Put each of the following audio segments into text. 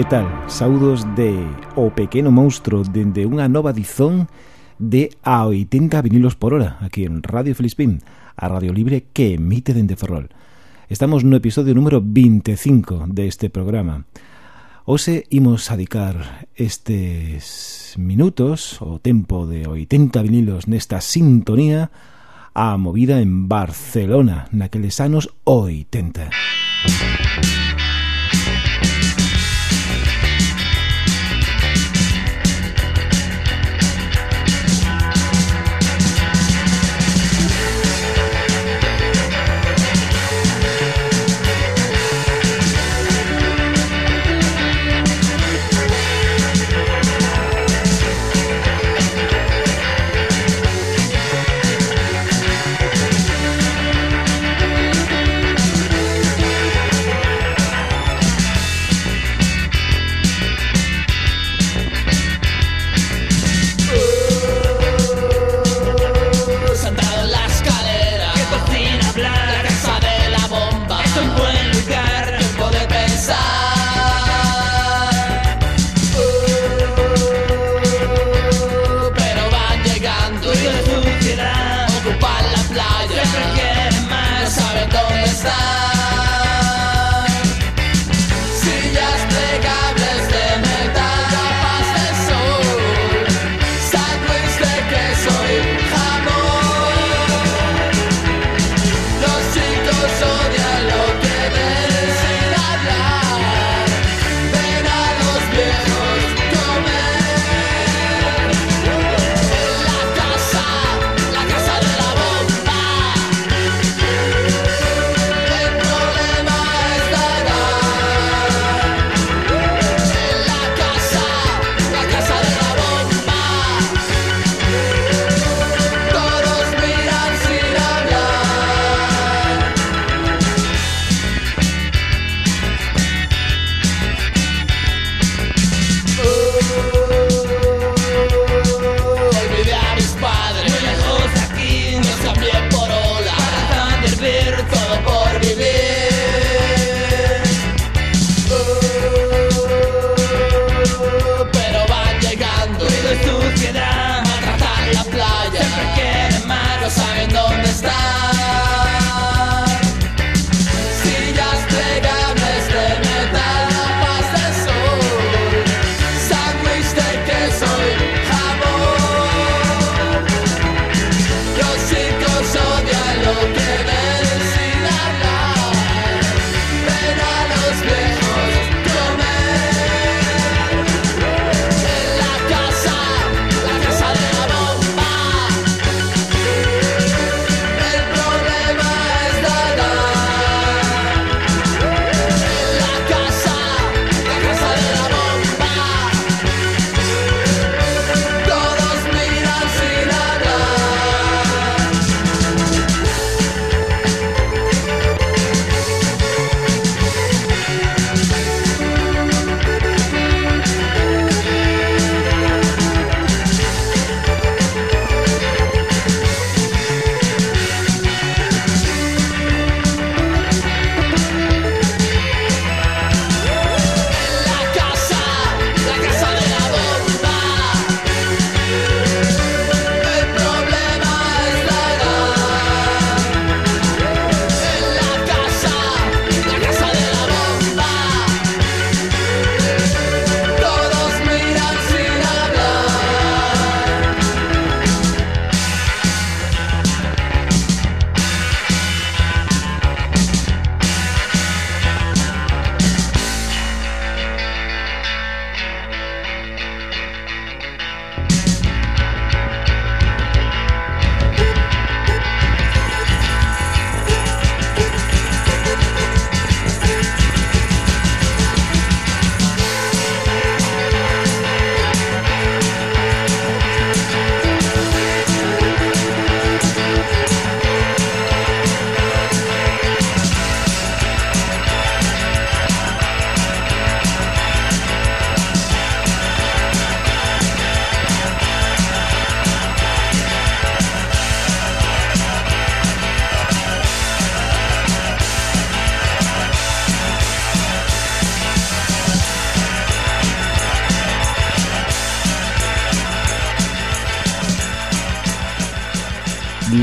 que tal? Saudos de O Pequeno Monstro dende unha nova dizón de a 80 vinilos por hora aquí en Radio Felispín, a radio libre que emite dende Ferrol. Estamos no episodio número 25 deste programa. Ose imos adicar estes minutos, o tempo de 80 vinilos nesta sintonía, a movida en Barcelona naqueles anos 80.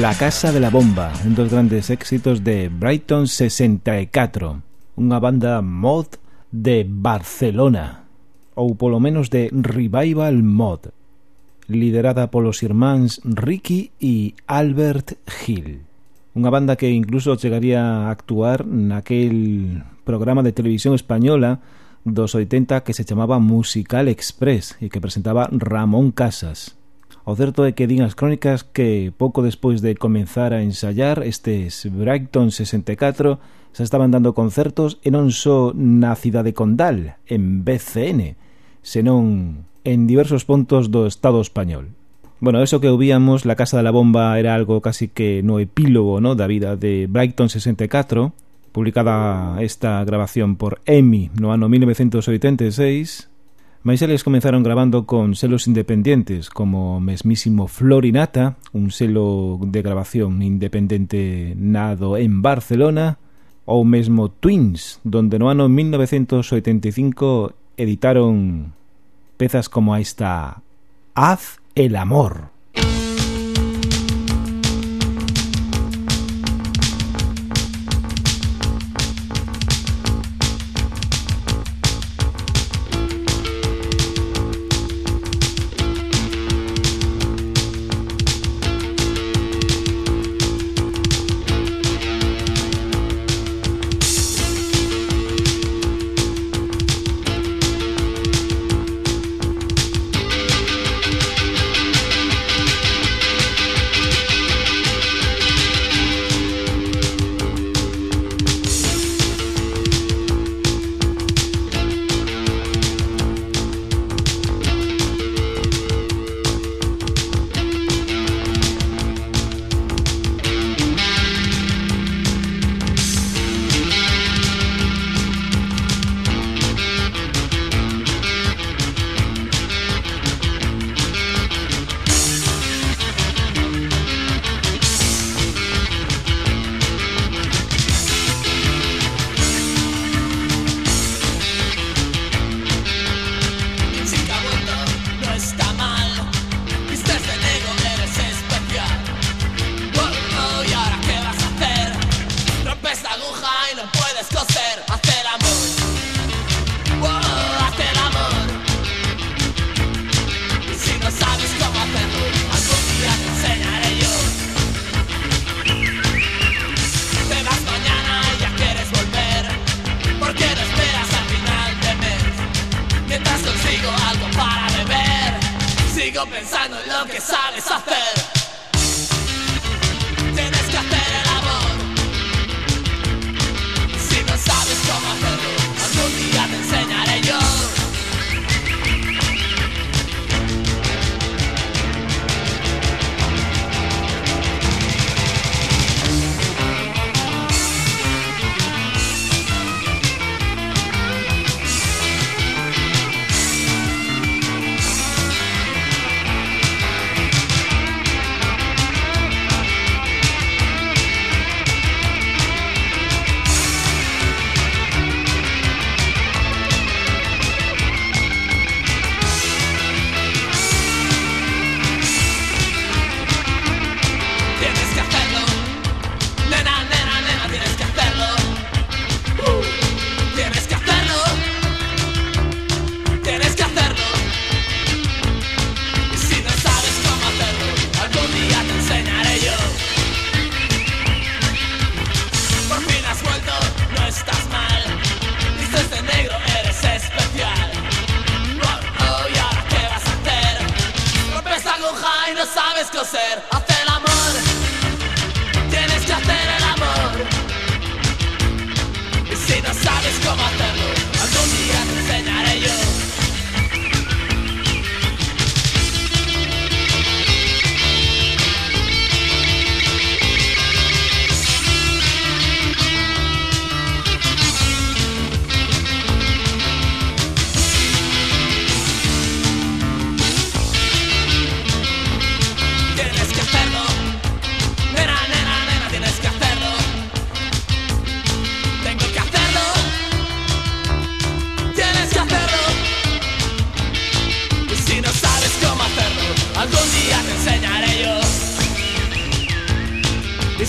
La Casa de la Bomba, un dos grandes éxitos de Brighton 64, unha banda mod de Barcelona, ou polo menos de Revival Mod, liderada polos irmáns Ricky e Albert Hill. Unha banda que incluso chegaría a actuar naquel programa de televisión española dos 80 que se chamaba Musical Express e que presentaba Ramón Casas. O certo é que din as crónicas que pouco despois de comenzar a ensayar estes Brighton 64 se estaban dando concertos e non só na cidade condal, en BCN, senón en diversos puntos do Estado español. Bueno, eso que ouvíamos, La Casa da la Bomba era algo casi que no epílogo ¿no? da vida de Brighton 64, publicada esta grabación por EMI no ano 1986, Mais eles comenzaron grabando con selos independientes como mesmísimo Florinata, un selo de grabación independente nado en Barcelona, ou mesmo Twins, donde no ano 1985 editaron pezas como esta Haz el amor.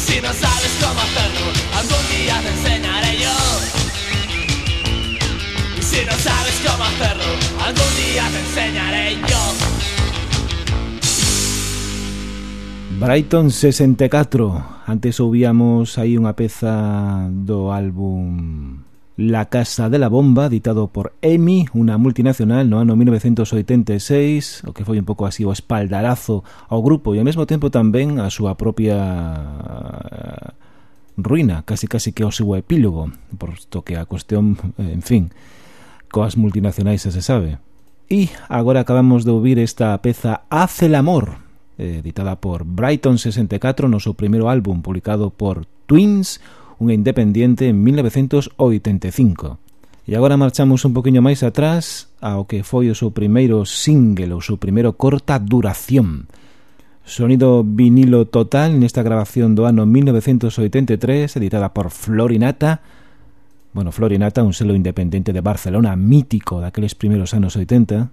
Si no sabes cómo hacerlo, algún día te enseñaré yo. Y si no sabes cómo hacerlo, algún día te enseñaré yo. Brighton 64 Antes ouvíamos aí unha peza do álbum La Casa de la Bomba, editado por EMI, unha multinacional no ano 1986, o que foi un pouco así o espaldarazo ao grupo e ao mesmo tempo tamén a súa propia eh, ruína, casi casi que o seu epílogo, porto que a cuestión, eh, en fin, coas multinacionais se sabe. E agora acabamos de ouvir esta peza Hace el amor, eh, editada por Brighton 64 no seu primeiro álbum publicado por Twins, unha independiente en 1985. E agora marchamos un poquinho máis atrás ao que foi o seu primeiro single, o seu primeiro corta duración. Sonido vinilo total nesta grabación do ano 1983, editada por Florinata. Bueno, Florinata, un selo independente de Barcelona, mítico daqueles primeiros anos 80.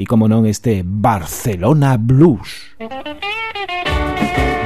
E como non este Barcelona Blues. Música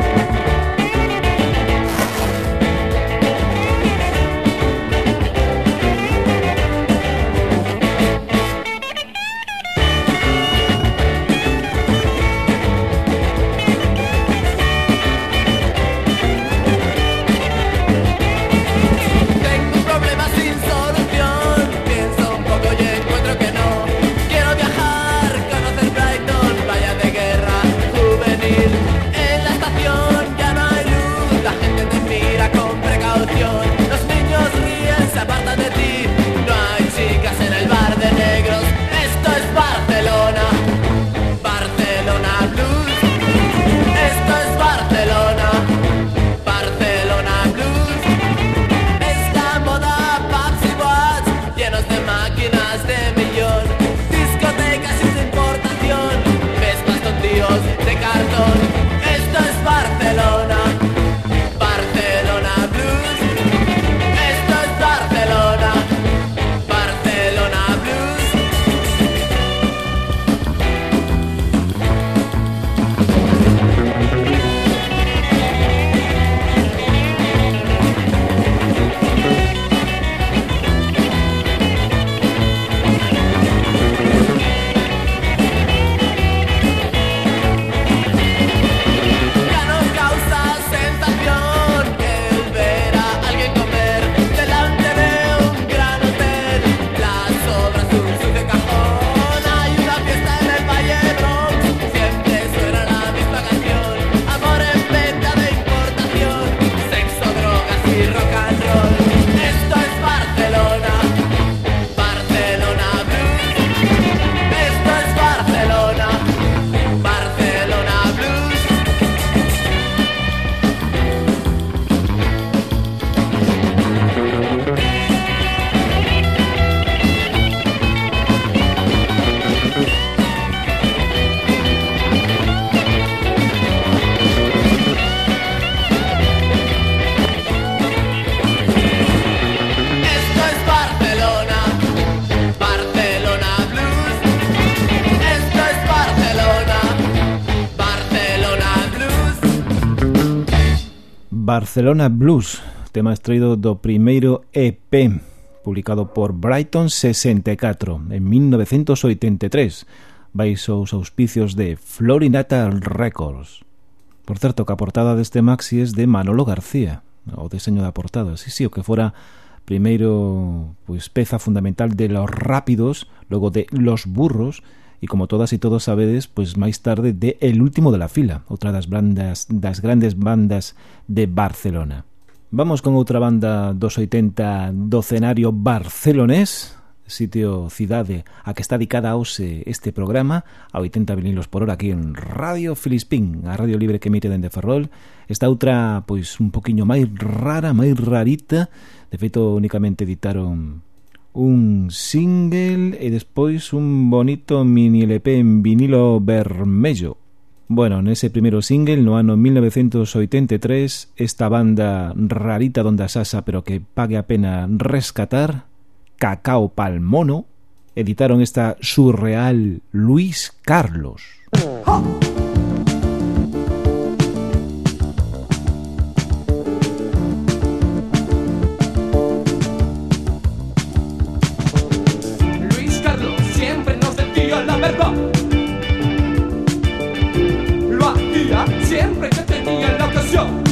Barcelona Blues, tema extraído do primeiro EP, publicado por Brighton 64 en 1983, baixo os auspicios de Florinata Records. Por certo, que a portada deste maxi es de Manolo García, o deseño da portada, si, si, o que fora primeiro pois, peza fundamental de Los Rápidos, logo de Los Burros, e como todas e todos sabedes, pois máis tarde de El último de la fila, outra das bandas das grandes bandas de Barcelona. Vamos con outra banda dos 80 do cenario barcelonés, sitio cidade a que está dedicada hoxe este programa a 80 vinilos por hora aquí en Radio Filispín, a radio libre que emite dende Ferrol. Esta outra, pois, un poquinho máis rara, máis rarita. De feito, únicamente editaron un single e despois un bonito mini LP en vinilo vermello. Bueno, nese primeiro single, no ano 1983, esta banda rarita donde asasa pero que pague a pena rescatar, Cacao Palmono, editaron esta surreal Luis Carlos. Let's.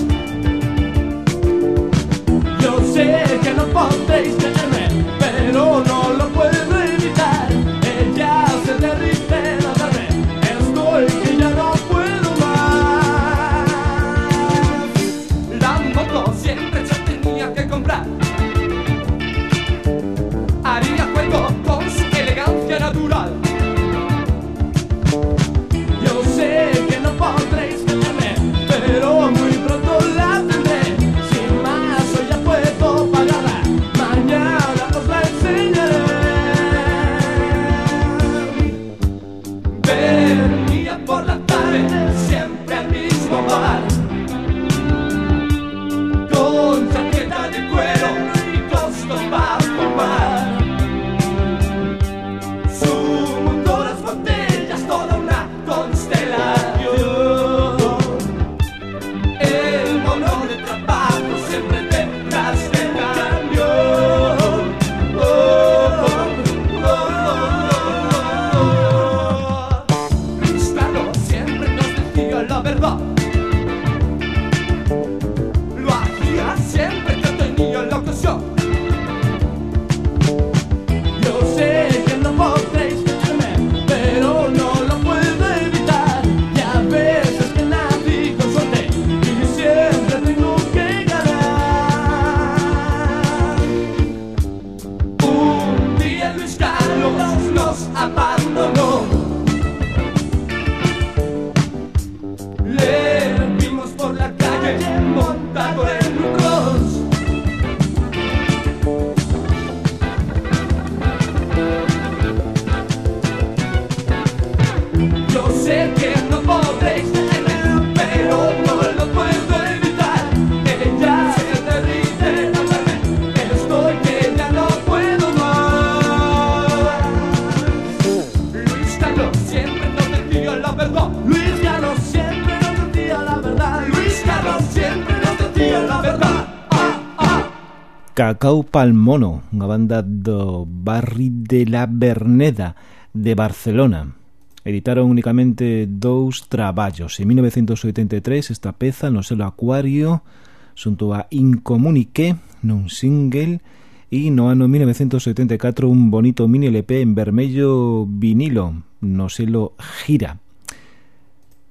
Cacao Palmono, unha banda do Barri de la Verneda de Barcelona. Editaron únicamente dous traballos. En 1983 esta peza no selo Acuario xunto a Incomunique nun single e no ano 1974 un bonito mini LP en vermello vinilo no selo Gira.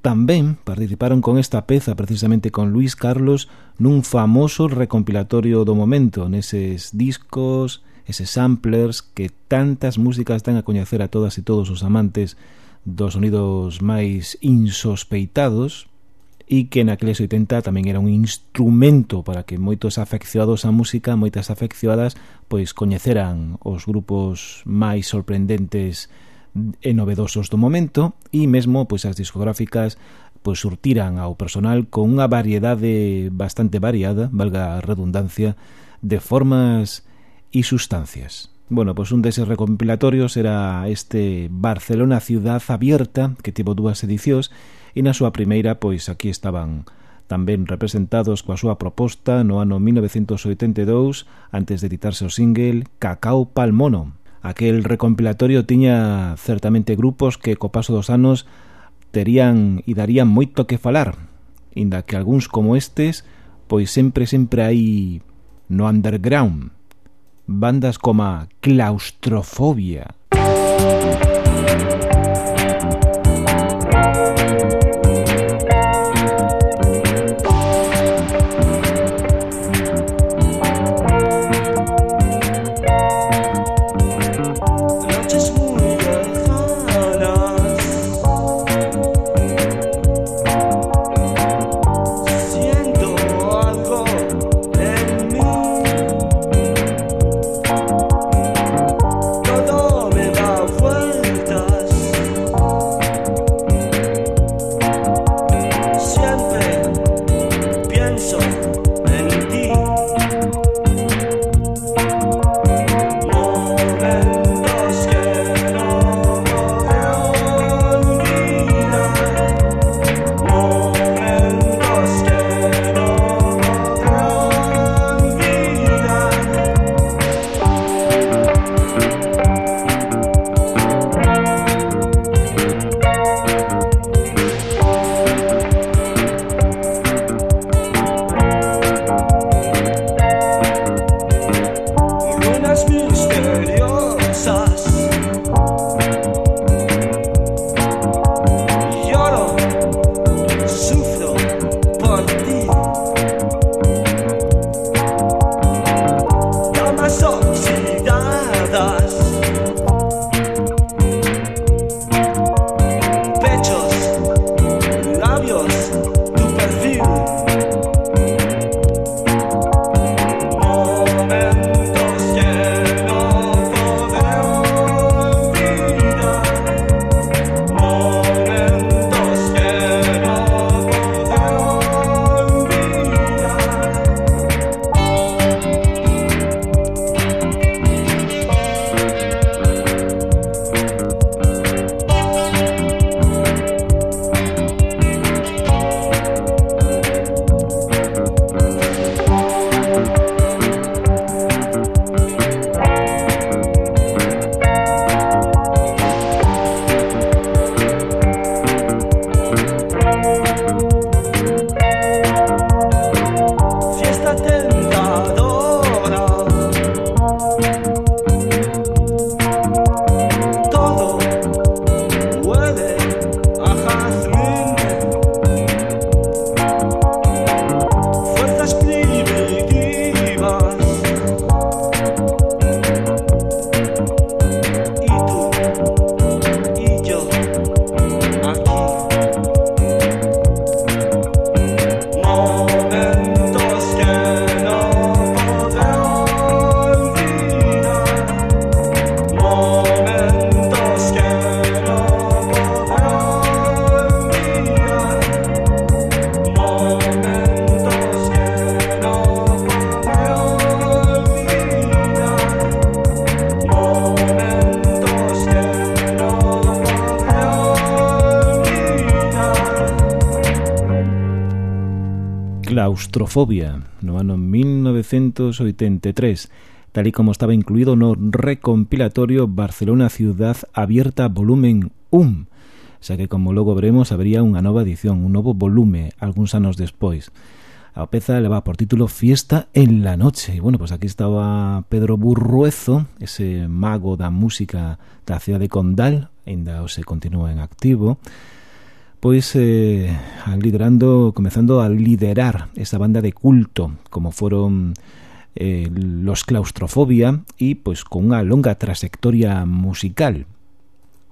Tamén participaron con esta peza, precisamente con Luis Carlos, nun famoso recompilatorio do momento, neses discos, eses samplers que tantas músicas dan a coñecer a todas e todos os amantes dos sonidos máis insospeitados e que naqueles 80 tamén era un instrumento para que moitos afeccionados á música, moitas afeccionadas, pois coñeceran os grupos máis sorprendentes e novedosos do momento e mesmo pois as discográficas pois surtiran ao personal con unha variedade bastante variada, valga a redundancia, de formas e sustancias. Bueno, pois un deses recompilatorios era este Barcelona Ciudad Abierta, que tivo dúas edicións, e na súa primeira, pois aquí estaban tamén representados coa súa proposta no ano 1982, antes de editarse o single Cacao Palmono, Aquel recompilatorio tiña certamente grupos que co paso dos anos terían e darían moito que falar, inda que algúns como estes, pois sempre sempre hai no underground bandas como Claustrofobia, Claustrofobia no ano 1983, tal y como estaba incluído no recompilatorio Barcelona Ciudad Abierta Volumen 1, xa que como logo veremos habría unha nova edición, un novo volume algúns anos despois. A peza leva por título Fiesta en la noche. E bueno, pues aquí estaba Pedro Burruezo, ese mago da música da cidade de Condal, ainda se continúa en activo, pois eh, liderando, comezando a liderar esa banda de culto como foron eh, los claustrofobia e pois con unha longa trayectoria musical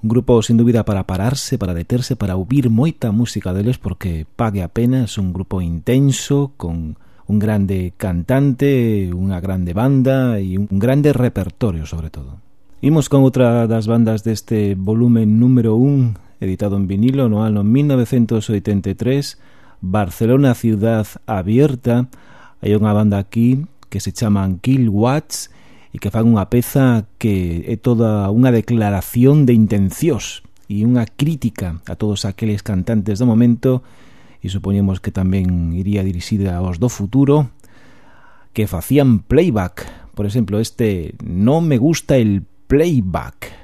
un grupo sin dúbida para pararse, para deterse, para ouvir moita música deles porque pague a pena, é un grupo intenso con un grande cantante, unha grande banda e un grande repertorio sobre todo. Imos con outra das bandas deste volumen número 1 editado en vinilo no ano 1983, Barcelona Ciudad Abierta. Hai unha banda aquí que se chaman Kill Watts e que fan unha peza que é toda unha declaración de intencións e unha crítica a todos aqueles cantantes do momento e supoñemos que tamén iría dirixida aos do futuro que facían playback. Por exemplo, este No me gusta el playback.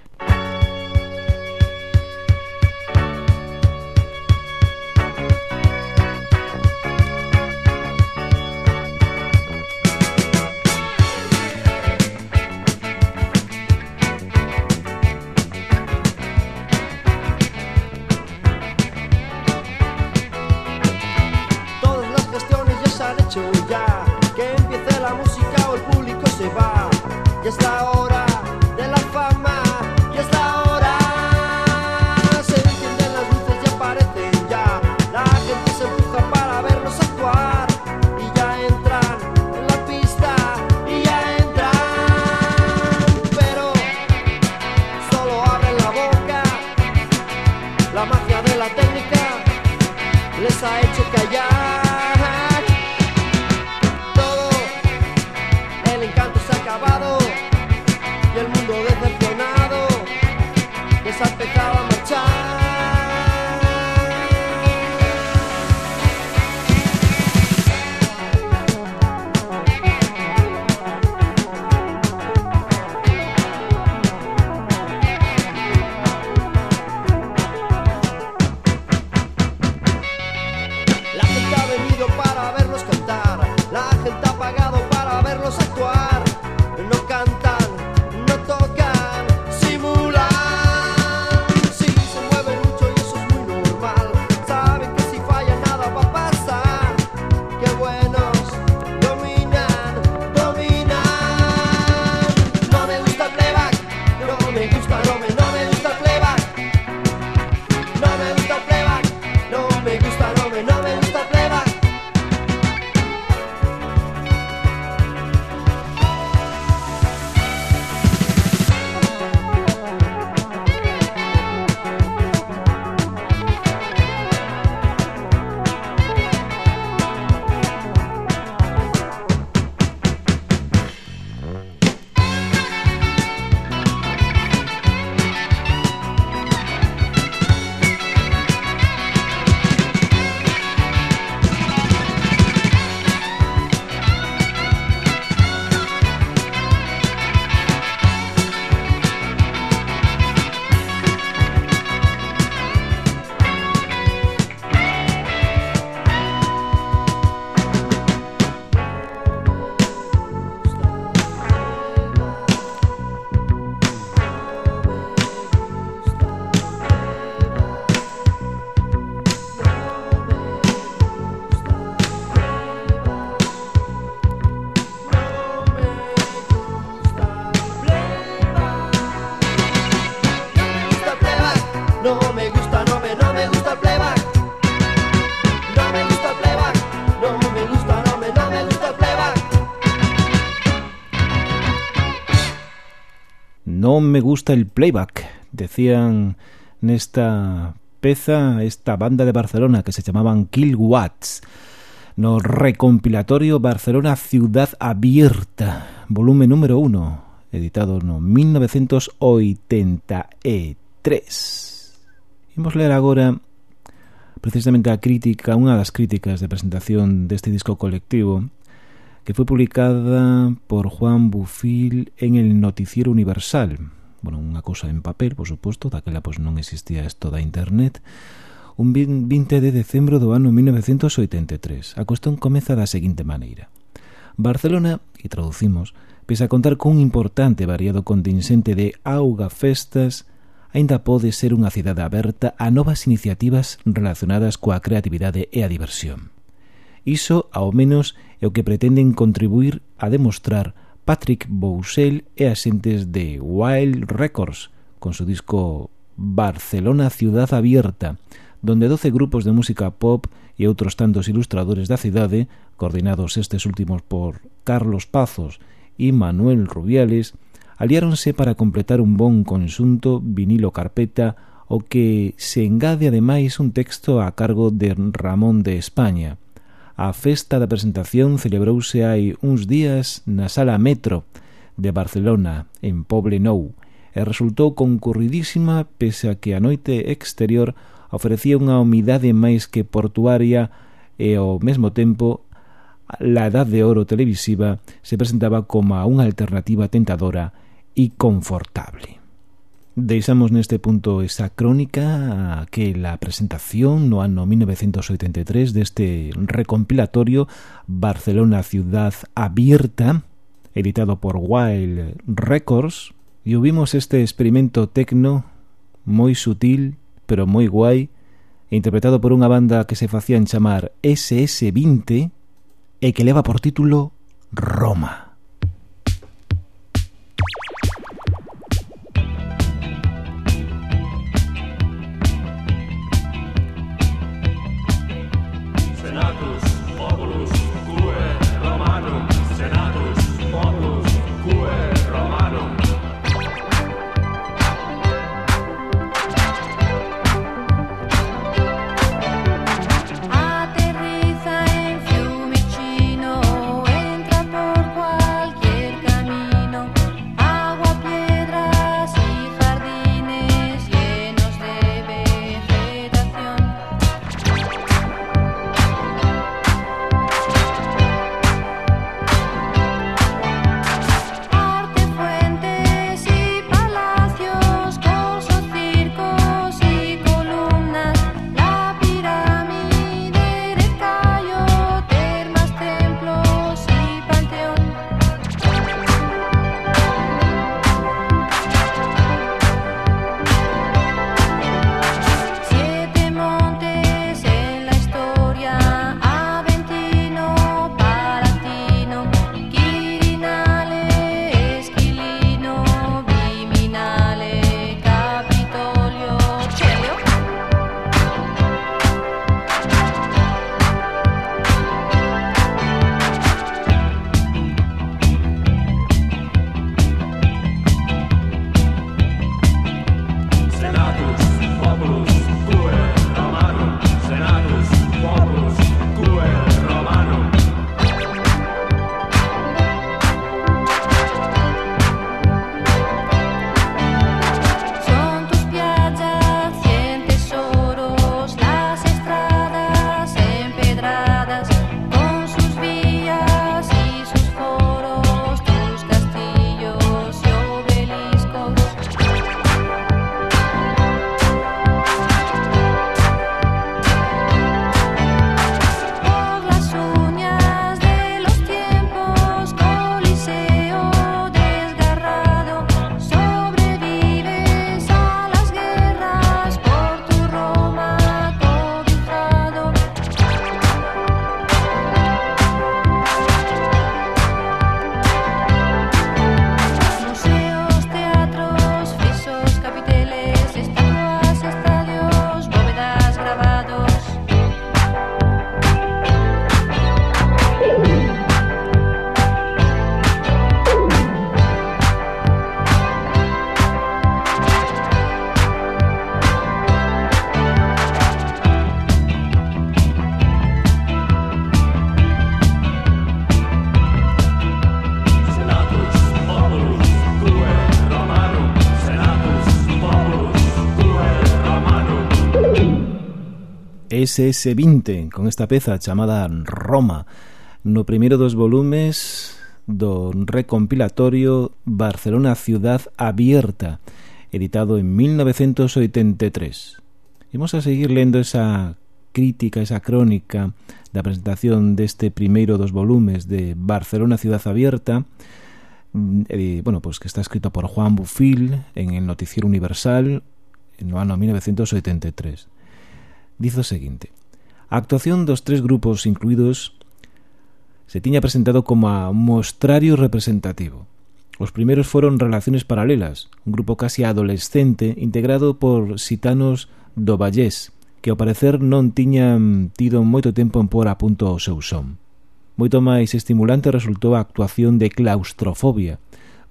Me gusta el playback, decían nesta peza esta banda de Barcelona que se chamaban Watts no recompilatorio Barcelona Ciudad Abierta, volume número 1, editado no 1983. Imos ler agora precisamente a crítica, unha das críticas de presentación deste disco colectivo que foi publicada por Juan Bufil en el Noticiero Universal. Bueno, unha cousa en papel, por suposto, daquela pois non existía isto da internet. Un 20 de decembro do ano 1983. A cuestión comeza da seguinte maneira. Barcelona, e traducimos, pese a contar cun importante variado contingente de auga festas, aínda pode ser unha cidade aberta a novas iniciativas relacionadas coa creatividade e a diversión. Iso, ao menos, é o que pretenden contribuir a demostrar Patrick Bousel e as xentes de Wild Records con su disco Barcelona Ciudad Abierta, donde 12 grupos de música pop e outros tantos ilustradores da cidade, coordinados estes últimos por Carlos Pazos e Manuel Rubiales, aliáronse para completar un bon conxunto vinilo carpeta o que se engade ademais un texto a cargo de Ramón de España. A festa da presentación celebrouse hai uns días na Sala Metro de Barcelona, en Poble Nou, e resultou concurridísima pese a que a noite exterior ofrecía unha humidade máis que portuaria e ao mesmo tempo la edad de oro televisiva se presentaba como unha alternativa tentadora e confortable. Deixamos neste punto esa crónica que la presentación no ano 1983 deste recompilatorio Barcelona Ciudad Abierta, editado por Wild Records, e vimos este experimento tecno moi sutil, pero moi guai, interpretado por unha banda que se facían chamar SS20 e que leva por título Roma. SS20 con esta peza chamada Roma. No primeiro dos volumes do recompilatorio Barcelona Ciudad Abierta editado en 1983 Imos a seguir lendo esa crítica, esa crónica da presentación deste primeiro dos volumes de Barcelona Ciudad Abierta eh, bueno, pues que está escrito por Juan Bufil en el Noticiero Universal no ano 1983 dice o seguinte A actuación dos tres grupos incluídos se tiña presentado como a mostrario representativo. Os primeiros foron Relaciones Paralelas, un grupo casi adolescente integrado por sitanos do Vallés, que ao parecer non tiñan tido moito tempo en por a punto o seu son. Moito máis estimulante resultou a actuación de Claustrofobia,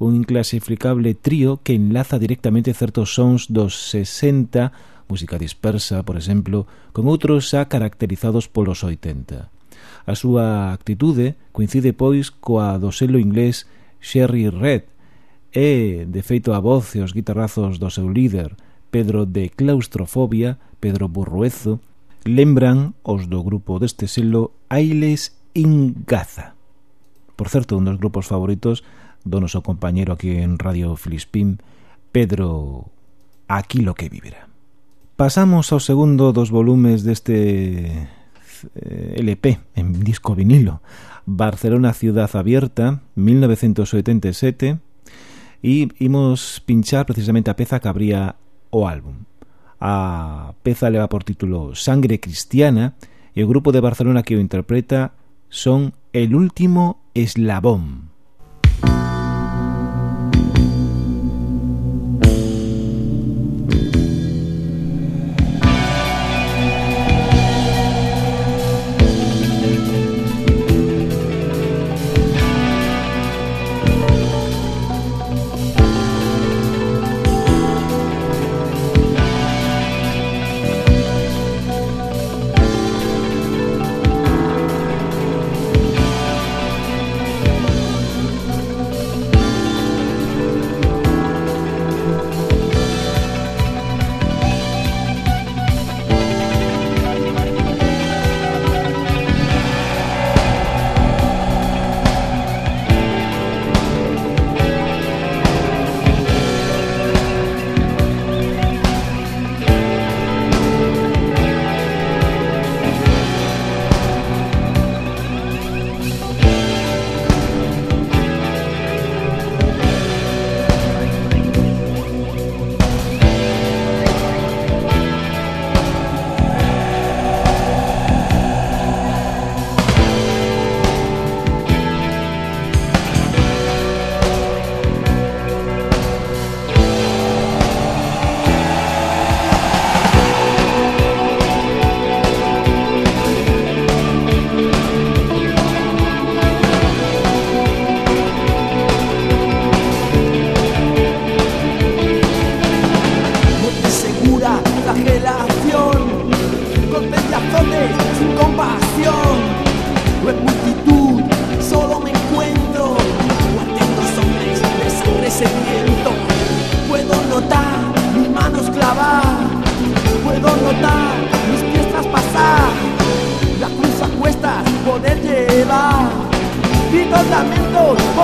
un inclasificable trío que enlaza directamente certos sons dos 60 música dispersa, por exemplo, con outros xa caracterizados polos 80. A súa actitude coincide pois coa do selo inglés Sherry Red e, de feito, a voz e os guitarrazos do seu líder, Pedro de Claustrofobia, Pedro Burruezo, lembran os do grupo deste selo Ailes Ingaza. Por certo, un dos grupos favoritos do noso compañero aquí en Radio Filispín, Pedro Aquilo que vivirá. Pasamos ao segundo dos volumes deste eh, LP en disco vinilo. Barcelona Ciudad Abierta 1987 e imos pinchar precisamente a peza que abría o álbum. A peza leva por título Sangre Cristiana e o grupo de Barcelona que o interpreta son El Último Eslabón.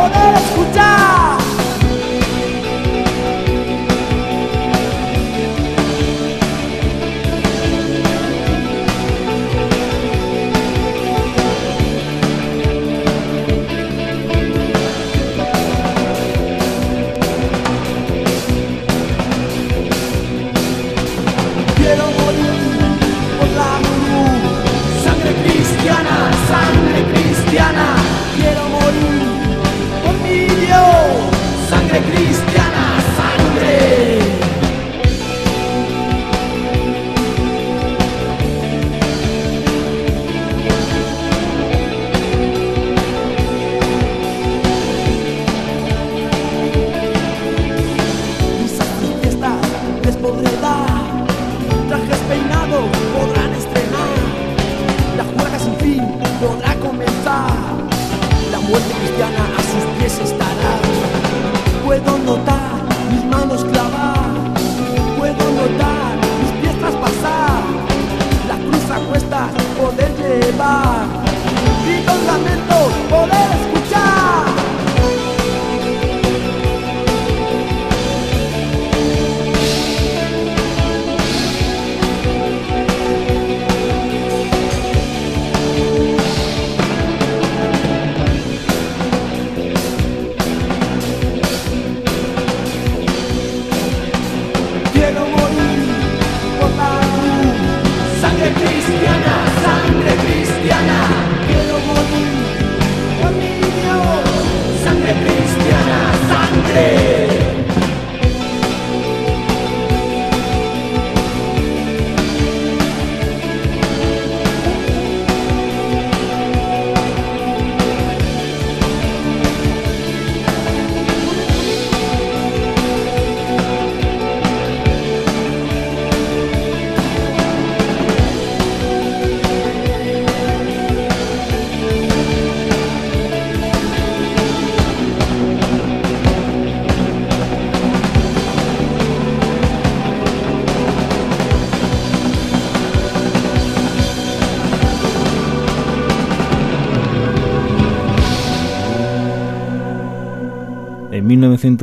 poder.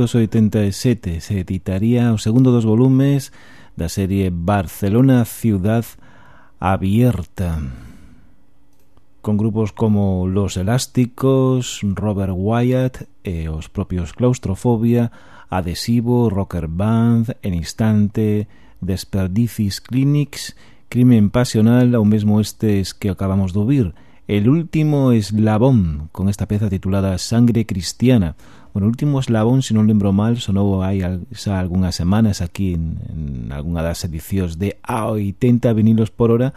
1987 se editaría o segundo dos volumes da serie Barcelona Ciudad Abierta con grupos como Los Elásticos, Robert Wyatt e os propios Claustrofobia, Adhesivo, Rocker Band, En Instante, Desperdicis Clinics, Crimen Pasional, ao mesmo estes que acabamos de ouvir, El último eslabón, con esta peza titulada Sangre Cristiana, Bueno, o último eslabón, se non lembro mal, sonou hai xa algunhas semanas aquí en, en algunha das edicións de A80 vinilos por hora,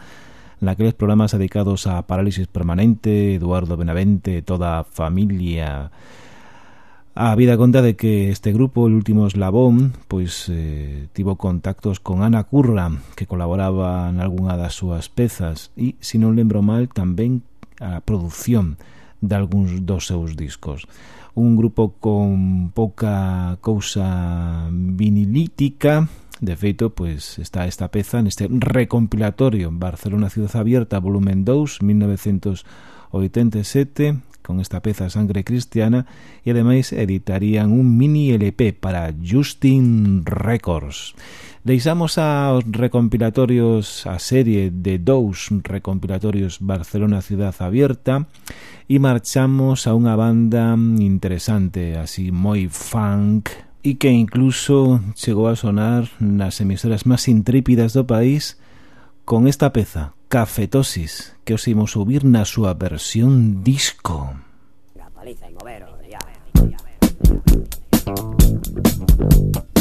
naqueles programas dedicados a parálisis permanente, Eduardo Benavente, toda a familia... A vida conta de que este grupo, o último eslabón, pois eh, tivo contactos con Ana Curra, que colaboraba en algunha das súas pezas, e, se non lembro mal, tamén a produción de algúns dos seus discos un grupo con pouca cousa vinilítica, De feito, pois está esta peza neste recompilatorio Barcelona Ciudad Abierta, volumen 2, 1987, con esta peza Sangre Cristiana e ademais editarían un mini LP para Justin Records. Deixamos aos recompilatorios a serie de dous recompilatorios Barcelona Ciudad Abierta e marchamos a unha banda interesante, así moi funk, e que incluso chegou a sonar nas emisoras máis intrépidas do país con esta peza, Cafetosis, que os imos subir na súa versión disco. Capaliza e moveros, ya, ya, ya, ya, ya, ya, ya.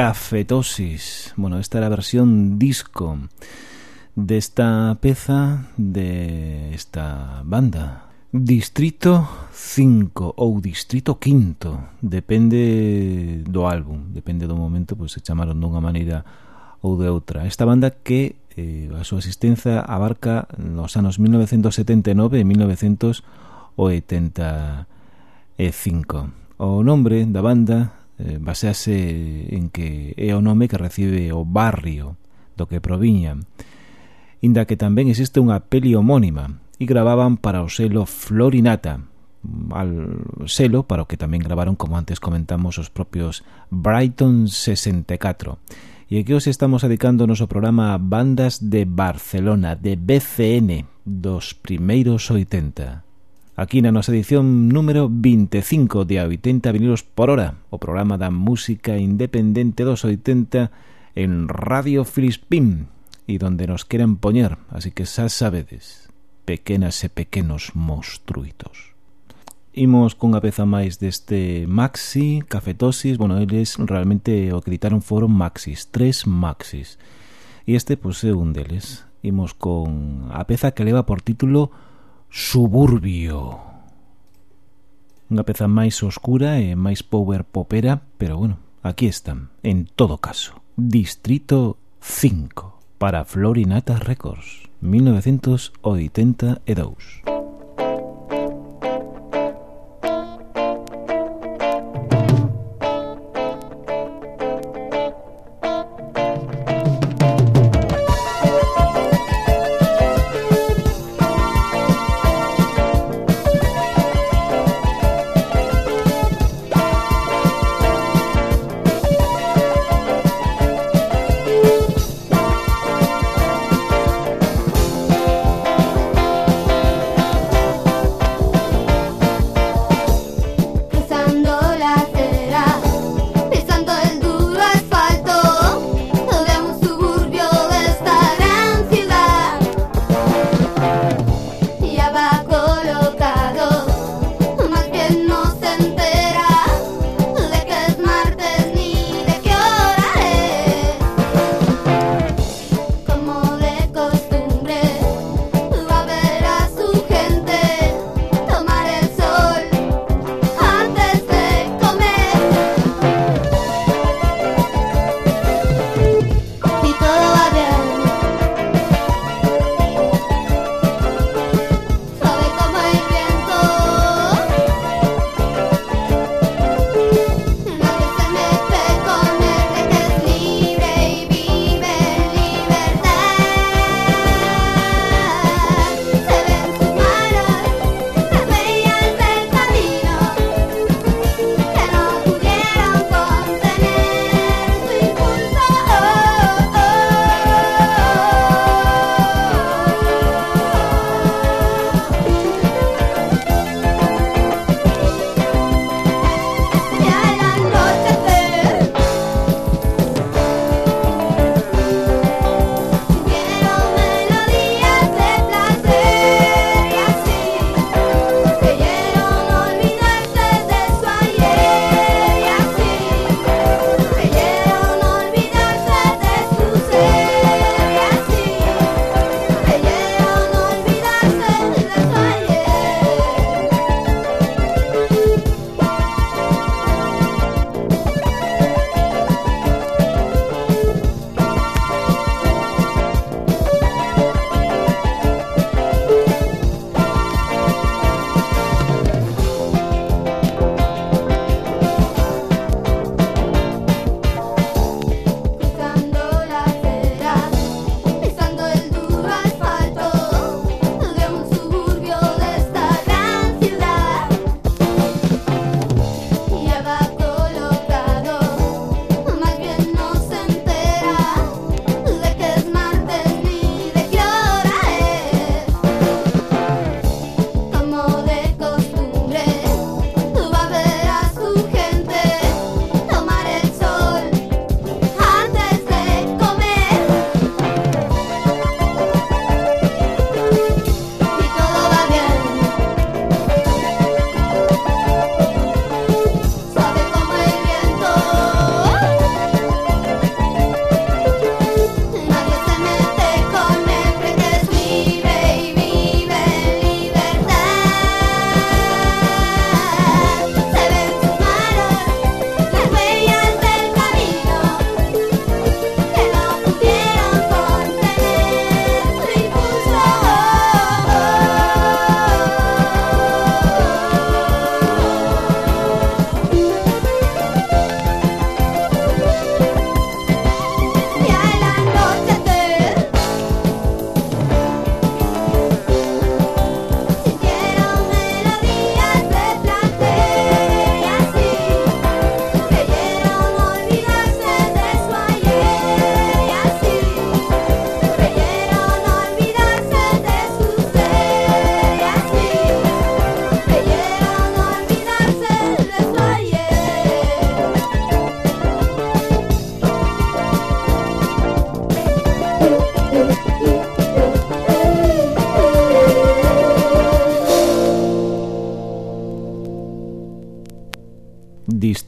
Cafetosis. Bueno, esta era a versión disco desta peza de esta banda. Distrito 5 ou Distrito 5, depende do álbum, depende do momento, pois se chamaron dunha maneira ou de outra. Esta banda que eh, a súa existencia abarca nos anos 1979 e 1985. O nombre da banda Eh, basease en que é o nome que recibe o barrio do que proviñan, inda que tamén existe unha peli homónima e gravaban para o selo Florinata, al selo para o que tamén gravaron, como antes comentamos, os propios Brighton 64. E aquí os estamos dedicando o noso programa a bandas de Barcelona, de BCN, dos primeiros 80 aquí na nosa edición número 25 de 80 vinilos por hora, o programa da música independente dos 80 en Radio Filispín e donde nos queran poñer, así que xa sabedes, pequenas e pequenos monstruitos. Imos cunha peza máis deste Maxi, Cafetosis, bueno, eles realmente o que editaron foron Maxis, tres Maxis, e este pois é un deles. Imos con a peza que leva por título Maxis, Suburbio. Unha peza máis oscura e máis power popera, pero bueno, aquí están, en todo caso. Distrito 5, para Florinata Records, 1982.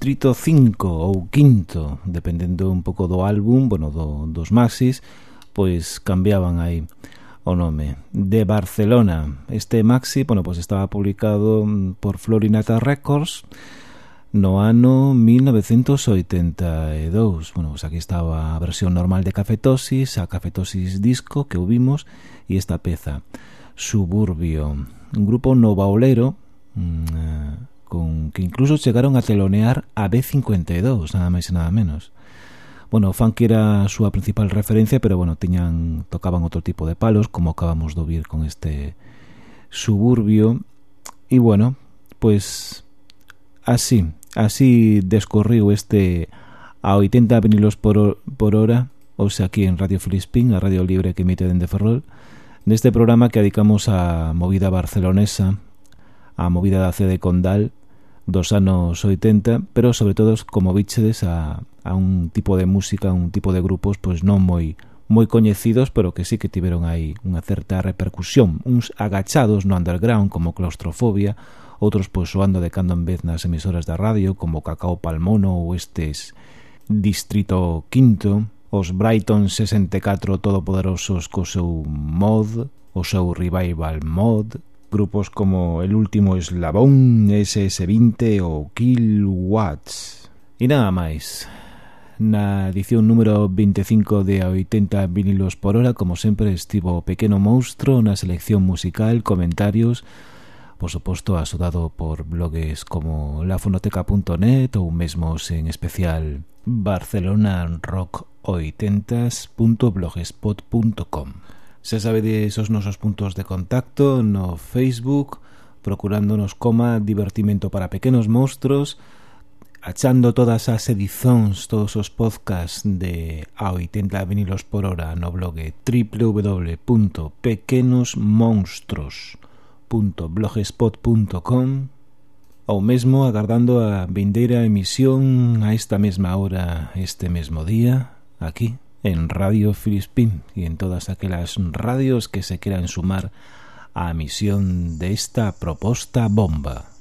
Distrito 5 ou Quinto, dependendo un pouco do álbum, bueno, do, dos maxis, pois cambiaban aí o nome. De Barcelona, este maxi, bueno, pois estaba publicado por Florinata Records no ano 1982. Bueno, pois aquí estaba a versión normal de Cafetosis, a Cafetosis Disco que ouvimos e esta peza, Suburbio. Un grupo novaolero, mmm, con que incluso chegaron a telonear a B52, nada máis e nada menos. Bueno, o funk era súa principal referencia, pero bueno, tiñan tocaban outro tipo de palos, como acabamos de ouvir con este suburbio. E bueno, pues así, así descorriu este a 80 vinilos por, por hora, ou sea, aquí en Radio Filispín, a radio libre que emite dende Ferrol, neste programa que dedicamos a movida barcelonesa, a movida da CD Condal, dos anos 80, pero sobre todo como bichedes a, a un tipo de música, un tipo de grupos pois non moi moi coñecidos, pero que sí que tiveron aí unha certa repercusión, uns agachados no underground como claustrofobia, outros pois soando de cando en vez nas emisoras da radio como Cacao Palmono ou estes Distrito Quinto, os Brighton 64 todopoderosos co seu mod, o seu revival mod, grupos como El Último Eslabón, SS20 ou Kilowatts. E nada máis. Na edición número 25 de 80 vinilos por hora, como sempre, estivo o pequeno monstro na selección musical, comentarios, por suposto, asodado por blogs como lafonoteca.net ou mesmo en especial barcelonarockoitentas.blogspot.com. Xa sabedes os nosos puntos de contacto no Facebook, procurándonos coma divertimento para pequenos monstruos, achando todas as edizóns, todos os podcasts de A80 vinilos por hora no blog www.pequenosmonstros.blogspot.com ou mesmo agardando a vindeira emisión a esta mesma hora este mesmo día aquí. En Radio Filispín y en todas aquellas radios que se quieran sumar a misión de esta propuesta bomba.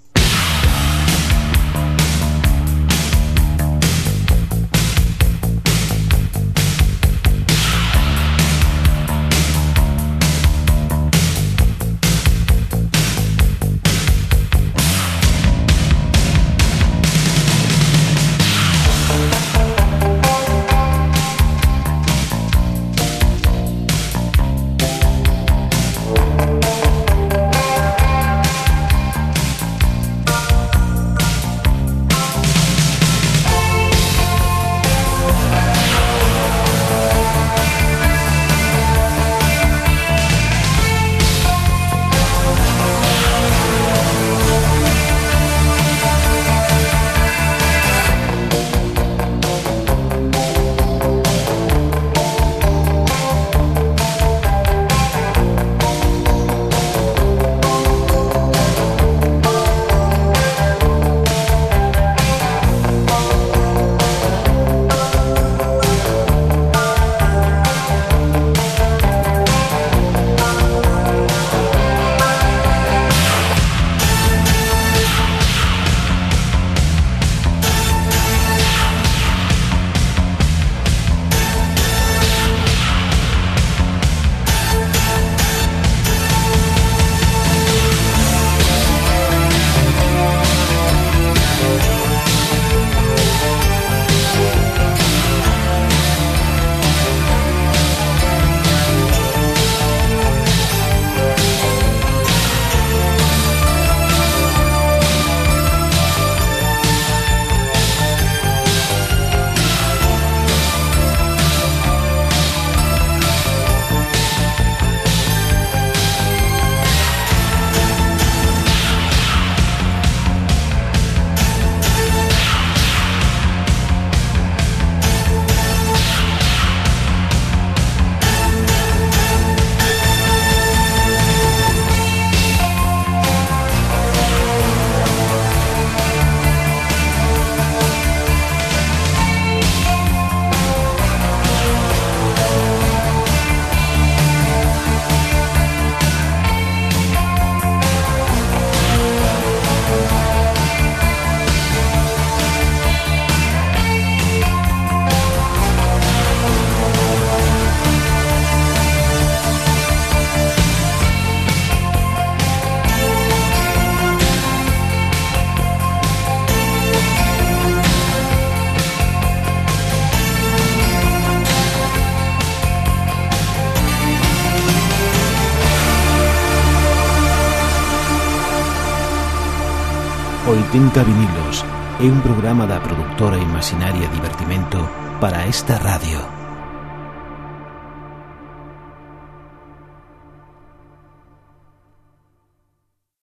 30 vinilos é un programa da productora Imaginaria Divertimento para esta radio.